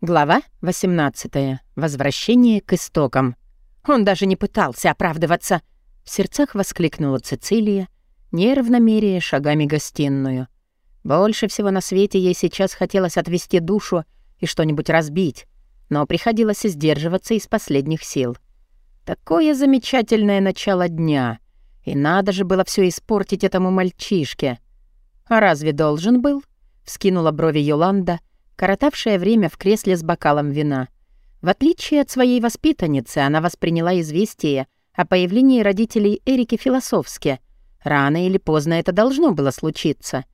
Глава 18. Возвращение к истокам. Он даже не пытался оправдываться. В сердцах воскликнула Цицилия, нервно меряя шагами гостиную. Больше всего на свете ей сейчас хотелось отвести душу и что-нибудь разбить, но приходилось сдерживаться из последних сил. Такое замечательное начало дня. И надо же было все испортить этому мальчишке. А разве должен был? Вскинула брови Йоланда, коротавшая время в кресле с бокалом вина. В отличие от своей воспитанницы, она восприняла известие о появлении родителей Эрики философски. Рано или поздно это должно было случиться.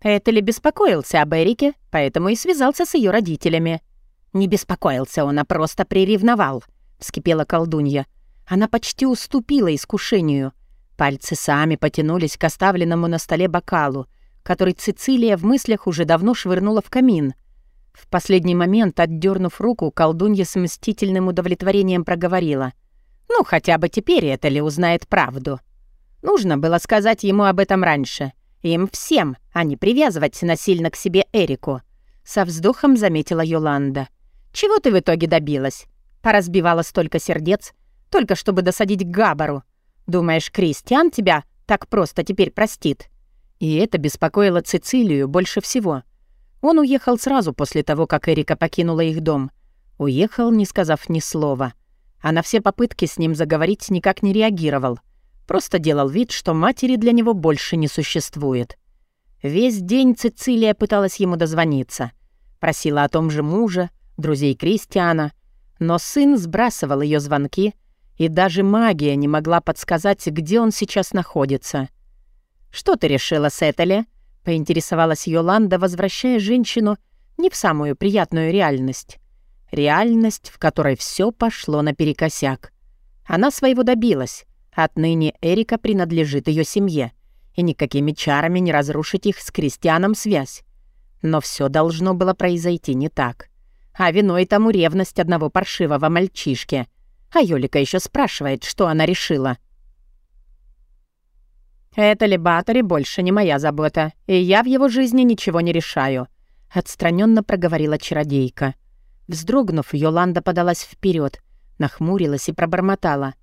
Этели беспокоился об Эрике, поэтому и связался с ее родителями. Не беспокоился он, а просто приревновал, вскипела колдунья. Она почти уступила искушению. Пальцы сами потянулись к оставленному на столе бокалу, который Цицилия в мыслях уже давно швырнула в камин — в последний момент, отдернув руку, колдунья с мстительным удовлетворением проговорила. «Ну, хотя бы теперь это ли узнает правду. Нужно было сказать ему об этом раньше. Им всем, а не привязывать насильно к себе Эрику». Со вздохом заметила Йоланда. «Чего ты в итоге добилась? Поразбивала столько сердец, только чтобы досадить Габару. Думаешь, Кристиан тебя так просто теперь простит?» И это беспокоило Цицилию больше всего — он уехал сразу после того, как Эрика покинула их дом. Уехал, не сказав ни слова. А на все попытки с ним заговорить никак не реагировал. Просто делал вид, что матери для него больше не существует. Весь день Цицилия пыталась ему дозвониться. Просила о том же мужа, друзей Кристиана. Но сын сбрасывал ее звонки, и даже магия не могла подсказать, где он сейчас находится. «Что ты решила с Этели?» Поинтересовалась Йоланда, возвращая женщину не в самую приятную реальность. Реальность, в которой все пошло наперекосяк. Она своего добилась. Отныне Эрика принадлежит ее семье, и никакими чарами не разрушить их с крестьяном связь. Но все должно было произойти не так. А виной тому ревность одного паршивого мальчишки. А Ёлика еще спрашивает, что она решила. «Это ли Батори больше не моя забота, и я в его жизни ничего не решаю», — отстраненно проговорила чародейка. Вздрогнув, Йоланда подалась вперед, нахмурилась и пробормотала.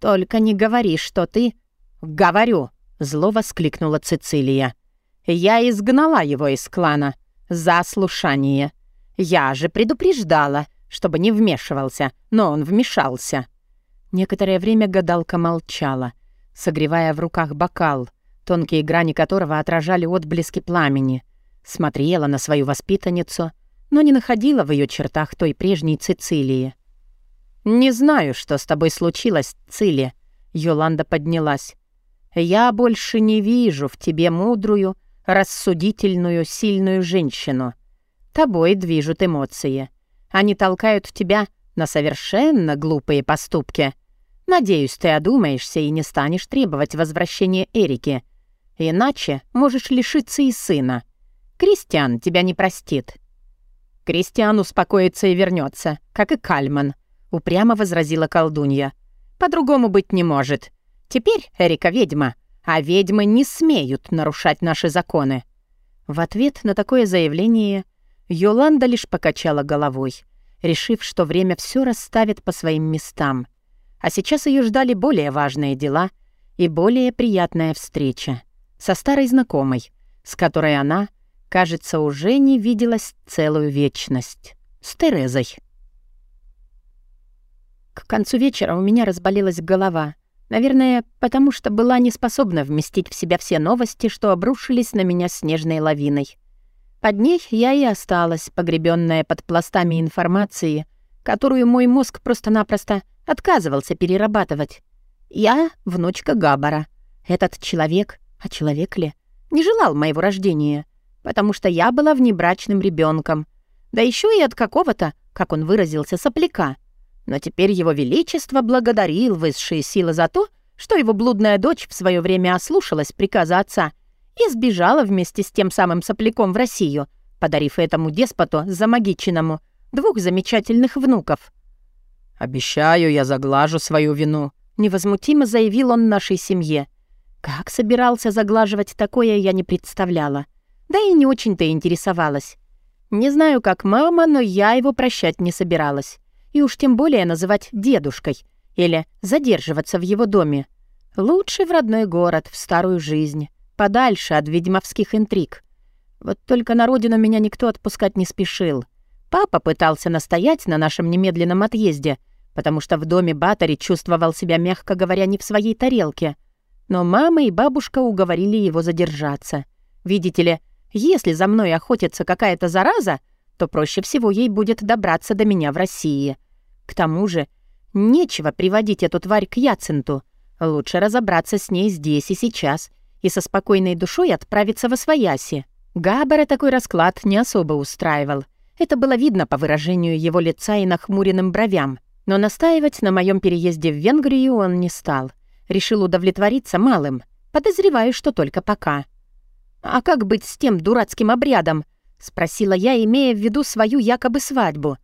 «Только не говори, что ты...» «Говорю!» — зло воскликнула Цицилия. «Я изгнала его из клана. За слушание. Я же предупреждала, чтобы не вмешивался, но он вмешался». Некоторое время гадалка молчала — согревая в руках бокал, тонкие грани которого отражали отблески пламени. Смотрела на свою воспитанницу, но не находила в ее чертах той прежней Цицилии. «Не знаю, что с тобой случилось, Цили», — Йоланда поднялась. «Я больше не вижу в тебе мудрую, рассудительную, сильную женщину. Тобой движут эмоции. Они толкают тебя на совершенно глупые поступки. Надеюсь, ты одумаешься и не станешь требовать возвращения Эрики. Иначе можешь лишиться и сына. Кристиан тебя не простит». «Кристиан успокоится и вернется, как и Кальман», — упрямо возразила колдунья. «По-другому быть не может. Теперь Эрика ведьма, а ведьмы не смеют нарушать наши законы». В ответ на такое заявление Йоланда лишь покачала головой, решив, что время все расставит по своим местам — а сейчас ее ждали более важные дела и более приятная встреча со старой знакомой, с которой она, кажется, уже не виделась целую вечность. С Терезой. К концу вечера у меня разболелась голова. Наверное, потому что была не способна вместить в себя все новости, что обрушились на меня снежной лавиной. Под ней я и осталась, погребенная под пластами информации, которую мой мозг просто-напросто Отказывался перерабатывать. Я — внучка Габара. Этот человек, а человек ли, не желал моего рождения, потому что я была внебрачным ребенком, да еще и от какого-то, как он выразился, сопляка. Но теперь его величество благодарил высшие силы за то, что его блудная дочь в свое время ослушалась приказа отца и сбежала вместе с тем самым сопляком в Россию, подарив этому деспоту замагиченному двух замечательных внуков — «Обещаю, я заглажу свою вину», — невозмутимо заявил он нашей семье. Как собирался заглаживать такое, я не представляла. Да и не очень-то интересовалась. Не знаю, как мама, но я его прощать не собиралась. И уж тем более называть дедушкой или задерживаться в его доме. Лучше в родной город, в старую жизнь, подальше от ведьмовских интриг. Вот только на родину меня никто отпускать не спешил. Папа пытался настоять на нашем немедленном отъезде, потому что в доме Батари чувствовал себя, мягко говоря, не в своей тарелке. Но мама и бабушка уговорили его задержаться. Видите ли, если за мной охотится какая-то зараза, то проще всего ей будет добраться до меня в России. К тому же, нечего приводить эту тварь к Яценту. Лучше разобраться с ней здесь и сейчас и со спокойной душой отправиться во Свояси. Габбара такой расклад не особо устраивал. Это было видно по выражению его лица и нахмуренным бровям. Но настаивать на моем переезде в Венгрию он не стал. Решил удовлетвориться малым. Подозреваю, что только пока. «А как быть с тем дурацким обрядом?» — спросила я, имея в виду свою якобы свадьбу.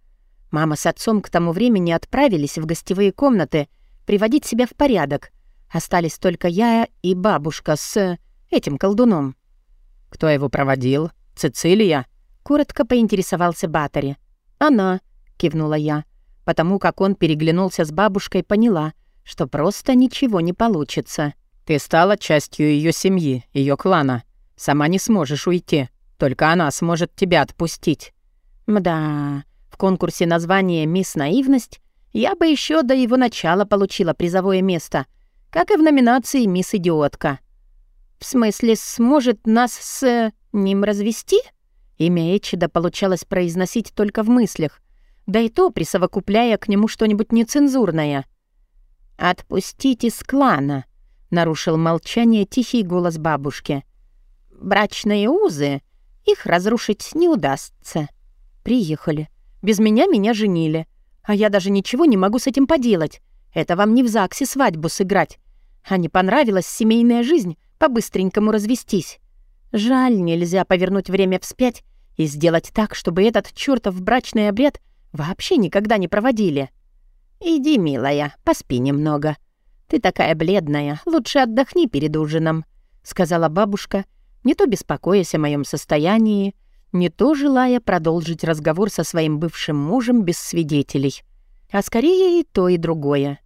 Мама с отцом к тому времени отправились в гостевые комнаты приводить себя в порядок. Остались только я и бабушка с этим колдуном. «Кто его проводил? Цицилия?» — коротко поинтересовался Батари. «Она», — кивнула я. Потому как он переглянулся с бабушкой, поняла, что просто ничего не получится. «Ты стала частью ее семьи, ее клана», Сама не сможешь уйти. Только она сможет тебя отпустить». Мда, в конкурсе названия «Мисс Наивность» я бы еще до его начала получила призовое место, как и в номинации «Мисс Идиотка». В смысле, сможет нас с ним развести? Имя Эчида получалось произносить только в мыслях, да и то присовокупляя к нему что-нибудь нецензурное. «Отпустить из клана», — нарушил молчание тихий голос бабушки брачные узы, их разрушить не удастся. Приехали. Без меня меня женили. А я даже ничего не могу с этим поделать. Это вам не в ЗАГСе свадьбу сыграть. А не понравилась семейная жизнь, по-быстренькому развестись. Жаль, нельзя повернуть время вспять и сделать так, чтобы этот чертов брачный обряд вообще никогда не проводили. «Иди, милая, поспи немного. Ты такая бледная, лучше отдохни перед ужином», — сказала бабушка, — не то беспокоясь о моем состоянии, не то желая продолжить разговор со своим бывшим мужем без свидетелей, а скорее и то, и другое.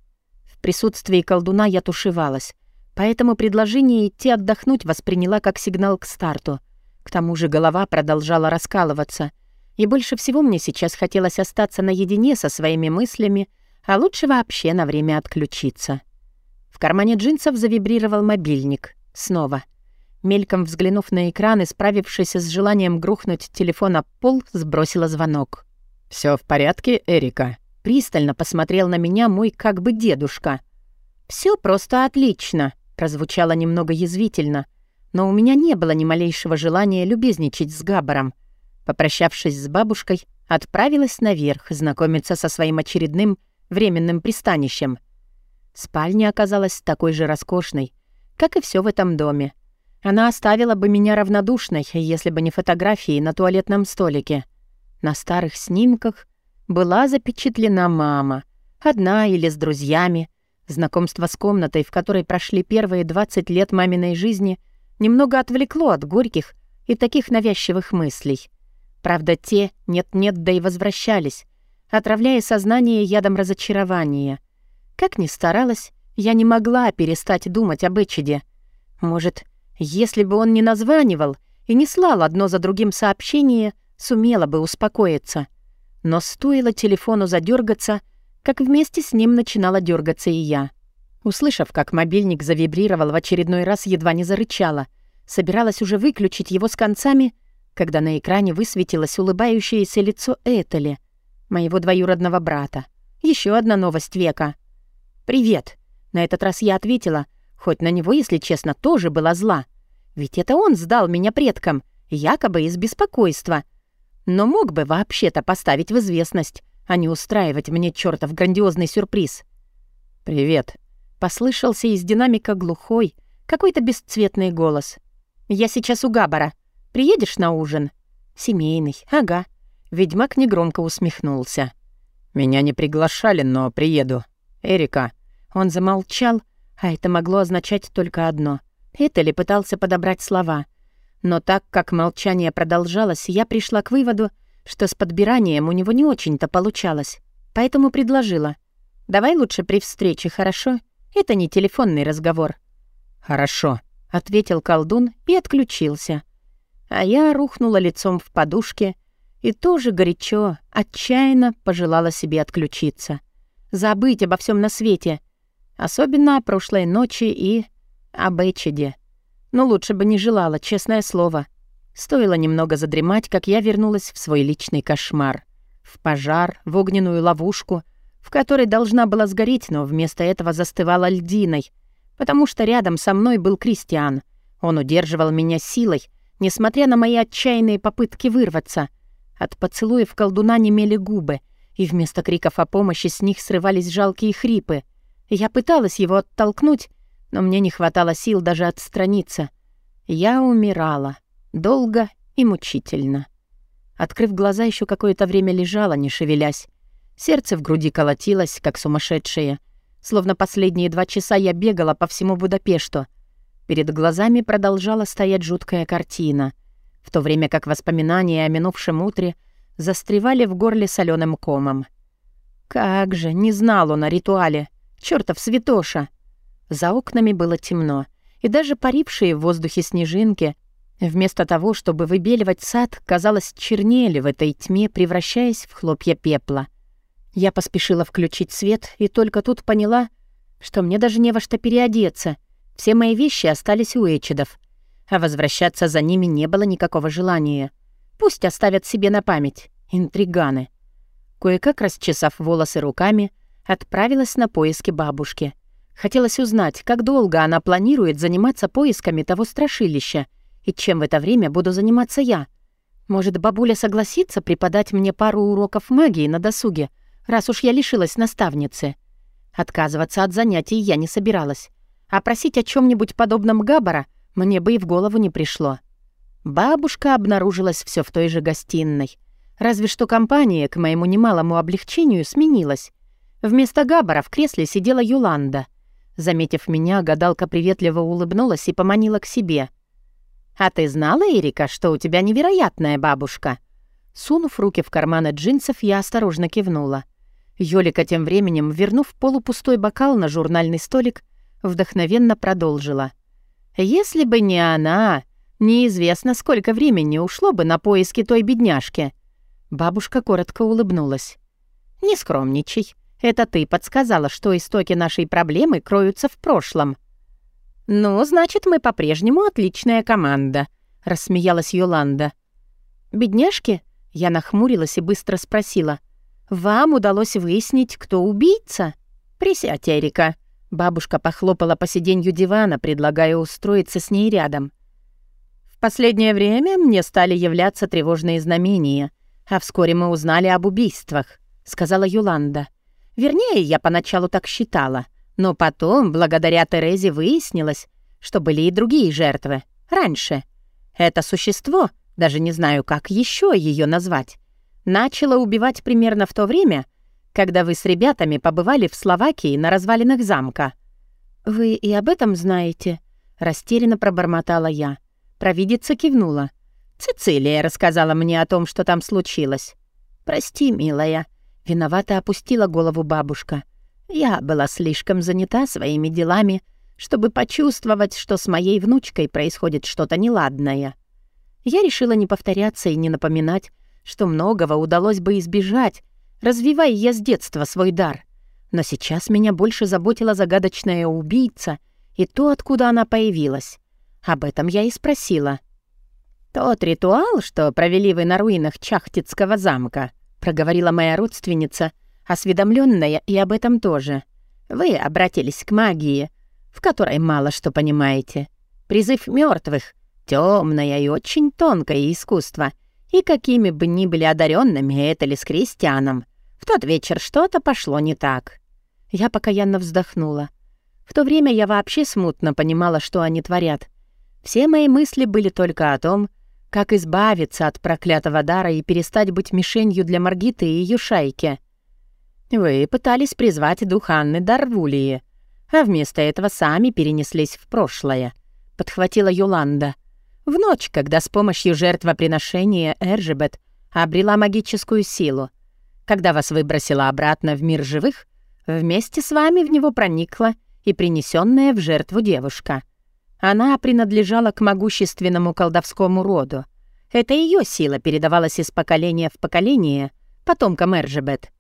В присутствии колдуна я тушевалась, поэтому предложение идти отдохнуть восприняла как сигнал к старту. К тому же голова продолжала раскалываться, и больше всего мне сейчас хотелось остаться наедине со своими мыслями, а лучше вообще на время отключиться. В кармане джинсов завибрировал мобильник. Снова — Мельком взглянув на экран и справившись с желанием грохнуть телефон об пол, сбросила звонок. Все в порядке, Эрика?» Пристально посмотрел на меня мой как бы дедушка. Все просто отлично», — прозвучало немного язвительно, но у меня не было ни малейшего желания любезничать с Габаром. Попрощавшись с бабушкой, отправилась наверх знакомиться со своим очередным временным пристанищем. Спальня оказалась такой же роскошной, как и все в этом доме. Она оставила бы меня равнодушной, если бы не фотографии на туалетном столике. На старых снимках была запечатлена мама, одна или с друзьями. Знакомство с комнатой, в которой прошли первые 20 лет маминой жизни, немного отвлекло от горьких и таких навязчивых мыслей. Правда, те нет-нет, да и возвращались, отравляя сознание ядом разочарования. Как ни старалась, я не могла перестать думать об Эчиде. Может, если бы он не названивал и не слал одно за другим сообщение, сумела бы успокоиться. Но стоило телефону задергаться, как вместе с ним начинала дергаться и я. Услышав, как мобильник завибрировал в очередной раз, едва не зарычала. Собиралась уже выключить его с концами, когда на экране высветилось улыбающееся лицо Этели, моего двоюродного брата. Еще одна новость века. «Привет». На этот раз я ответила, хоть на него, если честно, тоже была зла. Ведь это он сдал меня предкам, якобы из беспокойства. Но мог бы вообще-то поставить в известность, а не устраивать мне чертов грандиозный сюрприз. «Привет», — послышался из динамика глухой, какой-то бесцветный голос. «Я сейчас у Габара. Приедешь на ужин?» «Семейный, ага». Ведьмак негромко усмехнулся. «Меня не приглашали, но приеду. Эрика». Он замолчал, а это могло означать только одно — Этели пытался подобрать слова. Но так как молчание продолжалось, я пришла к выводу, что с подбиранием у него не очень-то получалось, поэтому предложила. «Давай лучше при встрече, хорошо? Это не телефонный разговор». «Хорошо», — ответил колдун и отключился. А я рухнула лицом в подушке и тоже горячо, отчаянно пожелала себе отключиться. Забыть обо всем на свете, особенно о прошлой ночи и об Эчеде. Но лучше бы не желала, честное слово. Стоило немного задремать, как я вернулась в свой личный кошмар. В пожар, в огненную ловушку, в которой должна была сгореть, но вместо этого застывала льдиной, потому что рядом со мной был Кристиан. Он удерживал меня силой, несмотря на мои отчаянные попытки вырваться. От поцелуев колдуна немели губы, и вместо криков о помощи с них срывались жалкие хрипы. Я пыталась его оттолкнуть, но мне не хватало сил даже отстраниться. Я умирала. Долго и мучительно. Открыв глаза, еще какое-то время лежала, не шевелясь. Сердце в груди колотилось, как сумасшедшее. Словно последние два часа я бегала по всему Будапешту. Перед глазами продолжала стоять жуткая картина, в то время как воспоминания о минувшем утре застревали в горле соленым комом. Как же, не знал он о ритуале. Чёртов святоша! За окнами было темно, и даже парившие в воздухе снежинки Вместо того, чтобы выбеливать сад, казалось, чернели в этой тьме, превращаясь в хлопья пепла. Я поспешила включить свет и только тут поняла, что мне даже не во что переодеться. Все мои вещи остались у Эчидов, а возвращаться за ними не было никакого желания. Пусть оставят себе на память. Интриганы. Кое-как расчесав волосы руками, отправилась на поиски бабушки. Хотелось узнать, как долго она планирует заниматься поисками того страшилища — и чем в это время буду заниматься я? Может, бабуля согласится преподать мне пару уроков магии на досуге, раз уж я лишилась наставницы? Отказываться от занятий я не собиралась. А просить о чем нибудь подобном Габара мне бы и в голову не пришло. Бабушка обнаружилась все в той же гостиной. Разве что компания, к моему немалому облегчению, сменилась. Вместо Габара в кресле сидела Юланда. Заметив меня, гадалка приветливо улыбнулась и поманила к себе — «А ты знала, Эрика, что у тебя невероятная бабушка?» Сунув руки в карманы джинсов, я осторожно кивнула. Ёлика тем временем, вернув полупустой бокал на журнальный столик, вдохновенно продолжила. «Если бы не она, неизвестно, сколько времени ушло бы на поиски той бедняжки». Бабушка коротко улыбнулась. «Не скромничай. Это ты подсказала, что истоки нашей проблемы кроются в прошлом. «Ну, значит, мы по-прежнему отличная команда», — рассмеялась Йоланда. «Бедняжки?» — я нахмурилась и быстро спросила. «Вам удалось выяснить, кто убийца?» «Присядь, Эрика». Бабушка похлопала по сиденью дивана, предлагая устроиться с ней рядом. «В последнее время мне стали являться тревожные знамения, а вскоре мы узнали об убийствах», — сказала Юланда. «Вернее, я поначалу так считала. Но потом, благодаря Терезе, выяснилось, что были и другие жертвы. Раньше. Это существо, даже не знаю, как еще ее назвать, начало убивать примерно в то время, когда вы с ребятами побывали в Словакии на развалинах замка. «Вы и об этом знаете?» — растерянно пробормотала я. Провидица кивнула. «Цицилия рассказала мне о том, что там случилось». «Прости, милая». Виновато опустила голову бабушка. Я была слишком занята своими делами, чтобы почувствовать, что с моей внучкой происходит что-то неладное. Я решила не повторяться и не напоминать, что многого удалось бы избежать, развивая я с детства свой дар. Но сейчас меня больше заботила загадочная убийца и то, откуда она появилась. Об этом я и спросила. «Тот ритуал, что провели вы на руинах Чахтицкого замка», проговорила моя родственница, осведомленная и об этом тоже. Вы обратились к магии, в которой мало что понимаете. Призыв мертвых темное и очень тонкое искусство. И какими бы ни были одаренными это ли с крестьяном, в тот вечер что-то пошло не так. Я покаянно вздохнула. В то время я вообще смутно понимала, что они творят. Все мои мысли были только о том, как избавиться от проклятого дара и перестать быть мишенью для Маргиты и ее шайки — вы пытались призвать дух Анны Дарвулии, а вместо этого сами перенеслись в прошлое», — подхватила Юланда. «В ночь, когда с помощью жертвоприношения Эржебет обрела магическую силу. Когда вас выбросило обратно в мир живых, вместе с вами в него проникла и принесенная в жертву девушка. Она принадлежала к могущественному колдовскому роду. Это ее сила передавалась из поколения в поколение потомкам Эржебет.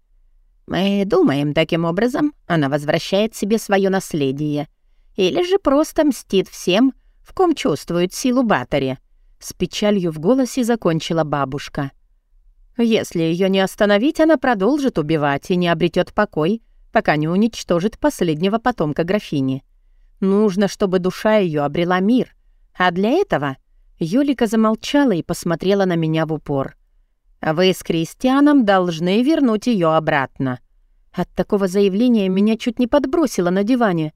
Мы думаем, таким образом она возвращает себе свое наследие. Или же просто мстит всем, в ком чувствует силу Батари. С печалью в голосе закончила бабушка. Если ее не остановить, она продолжит убивать и не обретет покой, пока не уничтожит последнего потомка графини. Нужно, чтобы душа ее обрела мир. А для этого Юлика замолчала и посмотрела на меня в упор. «Вы с Кристианом должны вернуть ее обратно». От такого заявления меня чуть не подбросило на диване.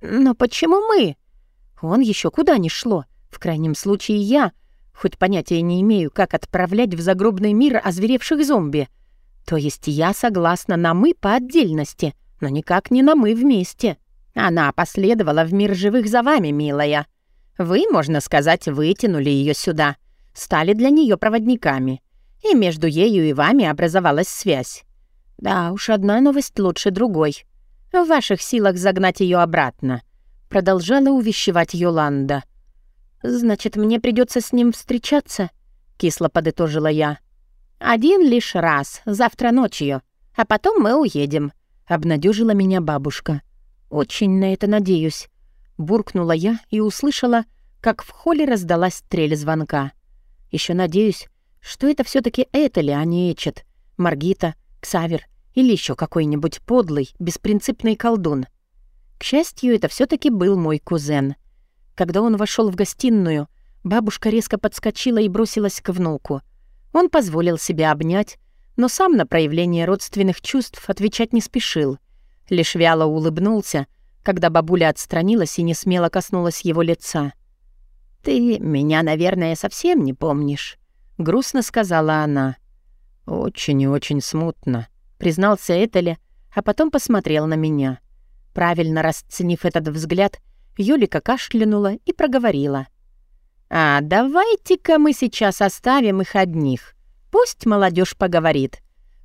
«Но почему мы?» Он еще куда ни шло. В крайнем случае я, хоть понятия не имею, как отправлять в загробный мир озверевших зомби. То есть я согласна на «мы» по отдельности, но никак не на «мы» вместе. Она последовала в мир живых за вами, милая. Вы, можно сказать, вытянули ее сюда, стали для нее проводниками. И между ею и вами образовалась связь. Да уж, одна новость лучше другой. В ваших силах загнать ее обратно. Продолжала увещевать Йоланда. «Значит, мне придется с ним встречаться?» Кисло подытожила я. «Один лишь раз, завтра ночью, а потом мы уедем», — обнадежила меня бабушка. «Очень на это надеюсь», — буркнула я и услышала, как в холле раздалась трель звонка. Еще надеюсь, что это все таки Этели, а не Эчет, Маргита, Ксавер или еще какой-нибудь подлый, беспринципный колдун. К счастью, это все таки был мой кузен. Когда он вошел в гостиную, бабушка резко подскочила и бросилась к внуку. Он позволил себя обнять, но сам на проявление родственных чувств отвечать не спешил. Лишь вяло улыбнулся, когда бабуля отстранилась и не смело коснулась его лица. «Ты меня, наверное, совсем не помнишь», — грустно сказала она. «Очень и очень смутно», — признался Этеле, а потом посмотрел на меня. Правильно расценив этот взгляд, Юлика кашлянула и проговорила. «А давайте-ка мы сейчас оставим их одних. Пусть молодежь поговорит.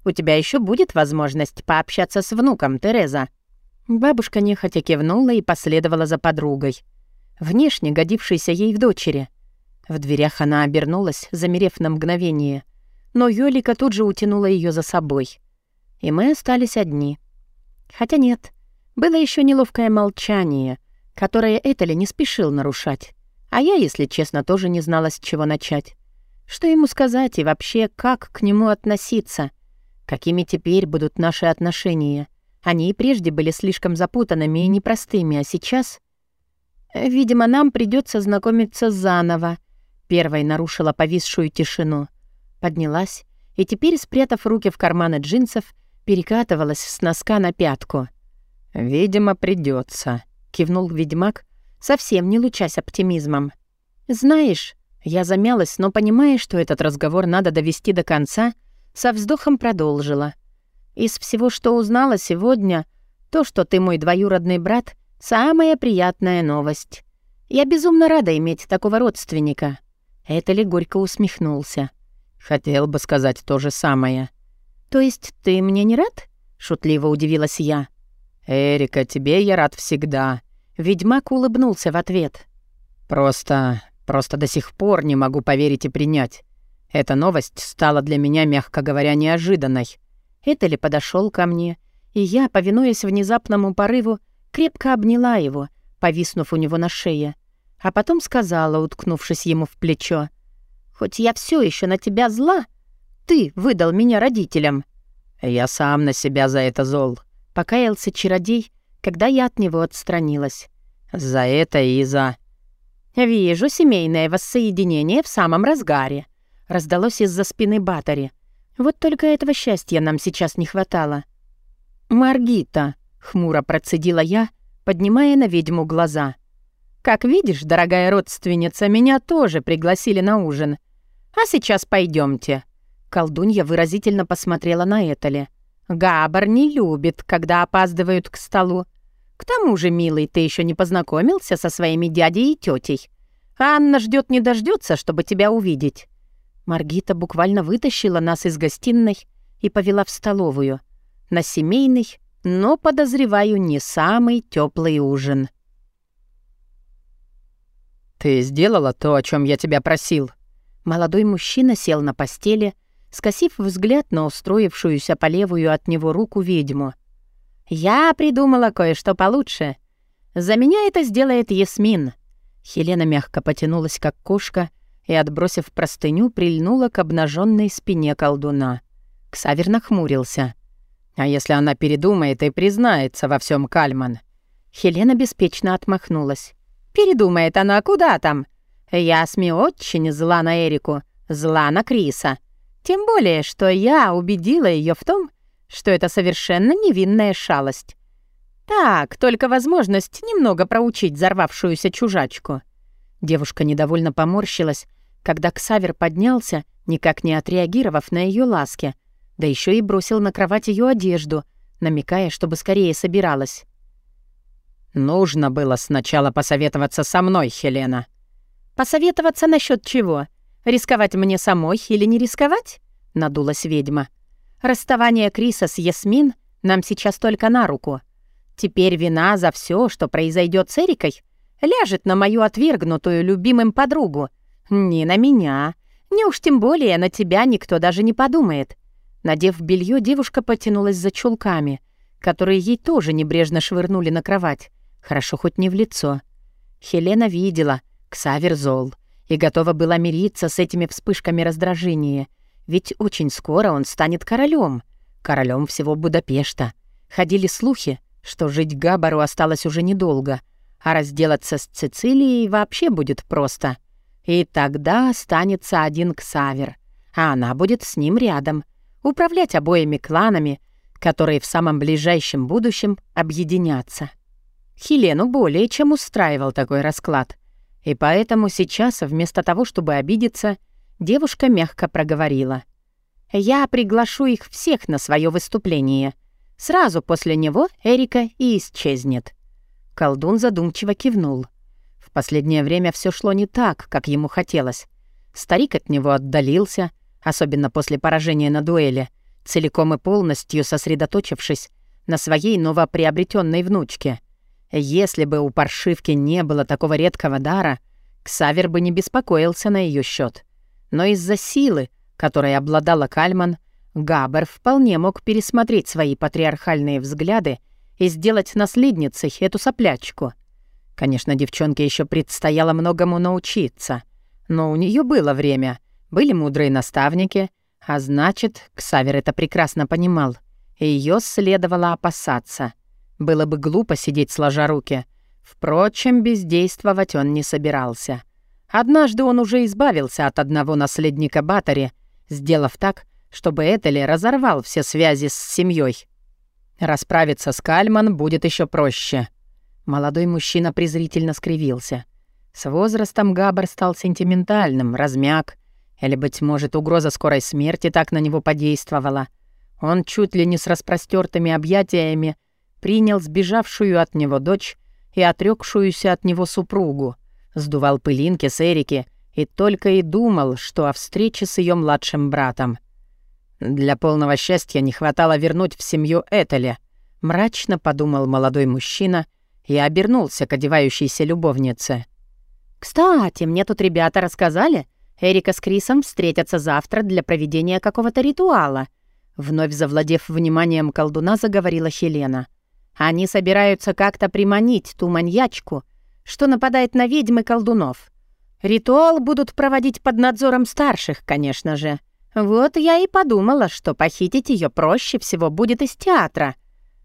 У тебя еще будет возможность пообщаться с внуком, Тереза». Бабушка нехотя кивнула и последовала за подругой, внешне годившейся ей в дочери. В дверях она обернулась, замерев на мгновение, но Юлика тут же утянула ее за собой. И мы остались одни. Хотя нет, было еще неловкое молчание, которое Этели не спешил нарушать. А я, если честно, тоже не знала, с чего начать. Что ему сказать и вообще, как к нему относиться? Какими теперь будут наши отношения? Они и прежде были слишком запутанными и непростыми, а сейчас... Видимо, нам придется знакомиться заново. Первой нарушила повисшую тишину. Поднялась и теперь, спрятав руки в карманы джинсов, перекатывалась с носка на пятку. «Видимо, придется, кивнул ведьмак, совсем не лучась оптимизмом. «Знаешь...» Я замялась, но, понимая, что этот разговор надо довести до конца, со вздохом продолжила. «Из всего, что узнала сегодня, то, что ты мой двоюродный брат, самая приятная новость. Я безумно рада иметь такого родственника». Это ли горько усмехнулся. «Хотел бы сказать то же самое». «То есть ты мне не рад?» — шутливо удивилась я. «Эрика, тебе я рад всегда». Ведьмак улыбнулся в ответ. «Просто... просто до сих пор не могу поверить и принять. Эта новость стала для меня, мягко говоря, неожиданной. Этели подошел ко мне, и я, повинуясь внезапному порыву, крепко обняла его, повиснув у него на шее, а потом сказала, уткнувшись ему в плечо, «Хоть я все еще на тебя зла, ты выдал меня родителям». «Я сам на себя за это зол», — покаялся чародей, когда я от него отстранилась. «За это и за...» «Вижу семейное воссоединение в самом разгаре», — раздалось из-за спины Батари. «Вот только этого счастья нам сейчас не хватало». «Маргита», — хмуро процедила я, поднимая на ведьму глаза. «Как видишь, дорогая родственница, меня тоже пригласили на ужин. А сейчас пойдемте. Колдунья выразительно посмотрела на Этали. Габар не любит, когда опаздывают к столу. К тому же, милый, ты еще не познакомился со своими дядей и тетей. Анна ждет не дождется, чтобы тебя увидеть. Маргита буквально вытащила нас из гостиной и повела в столовую. На семейный, но, подозреваю, не самый теплый ужин. «Ты сделала то, о чем я тебя просил?» Молодой мужчина сел на постели, скосив взгляд на устроившуюся по левую от него руку ведьму. «Я придумала кое-что получше. За меня это сделает Ясмин». Хелена мягко потянулась, как кошка, и, отбросив простыню, прильнула к обнаженной спине колдуна. Ксавер нахмурился. «А если она передумает и признается во всем Кальман?» Хелена беспечно отмахнулась. «Передумает она, куда там? Ясми очень зла на Эрику, зла на Криса. Тем более, что я убедила ее в том, что это совершенно невинная шалость. Так, только возможность немного проучить взорвавшуюся чужачку». Девушка недовольно поморщилась, когда Ксавер поднялся, никак не отреагировав на ее ласки, да еще и бросил на кровать ее одежду, намекая, чтобы скорее собиралась. «Нужно было сначала посоветоваться со мной, Хелена». «Посоветоваться насчет чего? Рисковать мне самой или не рисковать?» — надулась ведьма. «Расставание Криса с Ясмин нам сейчас только на руку. Теперь вина за все, что произойдет с Эрикой, ляжет на мою отвергнутую любимым подругу. Не на меня. Не уж тем более на тебя никто даже не подумает. Надев белье, девушка потянулась за чулками, которые ей тоже небрежно швырнули на кровать. Хорошо хоть не в лицо. Хелена видела, Ксавер зол, и готова была мириться с этими вспышками раздражения, ведь очень скоро он станет королем, королем всего Будапешта. Ходили слухи, что жить Габару осталось уже недолго, а разделаться с Цицилией вообще будет просто. И тогда останется один Ксавер, а она будет с ним рядом, управлять обоими кланами, которые в самом ближайшем будущем объединятся. Хелену более чем устраивал такой расклад, и поэтому сейчас, вместо того, чтобы обидеться, девушка мягко проговорила. «Я приглашу их всех на свое выступление. Сразу после него Эрика и исчезнет». Колдун задумчиво кивнул. В последнее время все шло не так, как ему хотелось. Старик от него отдалился, особенно после поражения на дуэли, целиком и полностью сосредоточившись на своей новоприобретенной внучке. Если бы у паршивки не было такого редкого дара, Ксавер бы не беспокоился на ее счет. Но из-за силы, которой обладала Кальман, Габер вполне мог пересмотреть свои патриархальные взгляды и сделать наследницей эту соплячку. Конечно, девчонке еще предстояло многому научиться, но у нее было время — были мудрые наставники, а значит, Ксавер это прекрасно понимал, и ее следовало опасаться. Было бы глупо сидеть сложа руки. Впрочем, бездействовать он не собирался. Однажды он уже избавился от одного наследника Батари, сделав так, чтобы Этели разорвал все связи с семьей. Расправиться с Кальман будет еще проще. Молодой мужчина презрительно скривился. С возрастом Габар стал сентиментальным, размяк, или, быть может, угроза скорой смерти так на него подействовала. Он чуть ли не с распростертыми объятиями принял сбежавшую от него дочь и отрекшуюся от него супругу, сдувал пылинки с Эрики и только и думал, что о встрече с ее младшим братом. Для полного счастья не хватало вернуть в семью Этеля, мрачно подумал молодой мужчина и обернулся к одевающейся любовнице. «Кстати, мне тут ребята рассказали, Эрика с Крисом встретятся завтра для проведения какого-то ритуала. Вновь завладев вниманием колдуна, заговорила Хелена. Они собираются как-то приманить ту маньячку, что нападает на ведьмы колдунов. Ритуал будут проводить под надзором старших, конечно же. Вот я и подумала, что похитить ее проще всего будет из театра.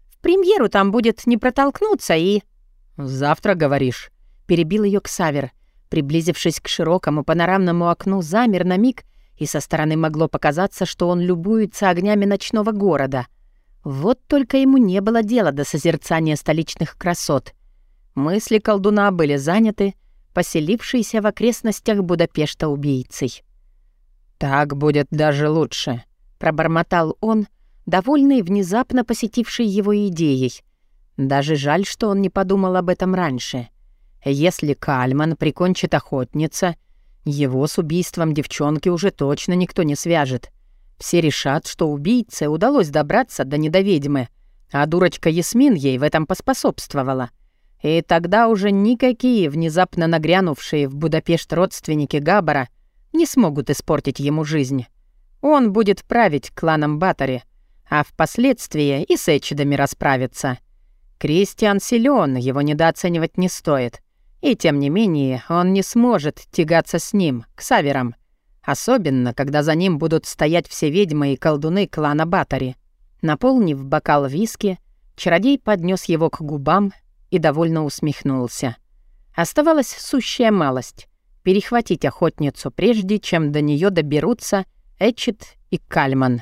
В премьеру там будет не протолкнуться и... «Завтра, говоришь?» — перебил ее Ксавер. Приблизившись к широкому панорамному окну, замер на миг, и со стороны могло показаться, что он любуется огнями ночного города. Вот только ему не было дела до созерцания столичных красот. Мысли колдуна были заняты, поселившейся в окрестностях Будапешта убийцей. «Так будет даже лучше», — пробормотал он, довольный внезапно посетившей его идеей. Даже жаль, что он не подумал об этом раньше. Если Кальман прикончит охотница, Его с убийством девчонки уже точно никто не свяжет. Все решат, что убийце удалось добраться до недоведьмы, а дурочка Ясмин ей в этом поспособствовала. И тогда уже никакие внезапно нагрянувшие в Будапешт родственники Габара не смогут испортить ему жизнь. Он будет править кланом Батари, а впоследствии и с Эчидами расправиться. Кристиан силен, его недооценивать не стоит. И тем не менее он не сможет тягаться с ним, к Саверам. Особенно, когда за ним будут стоять все ведьмы и колдуны клана Батари. Наполнив бокал виски, чародей поднес его к губам и довольно усмехнулся. Оставалась сущая малость — перехватить охотницу, прежде чем до нее доберутся Эчет и Кальман.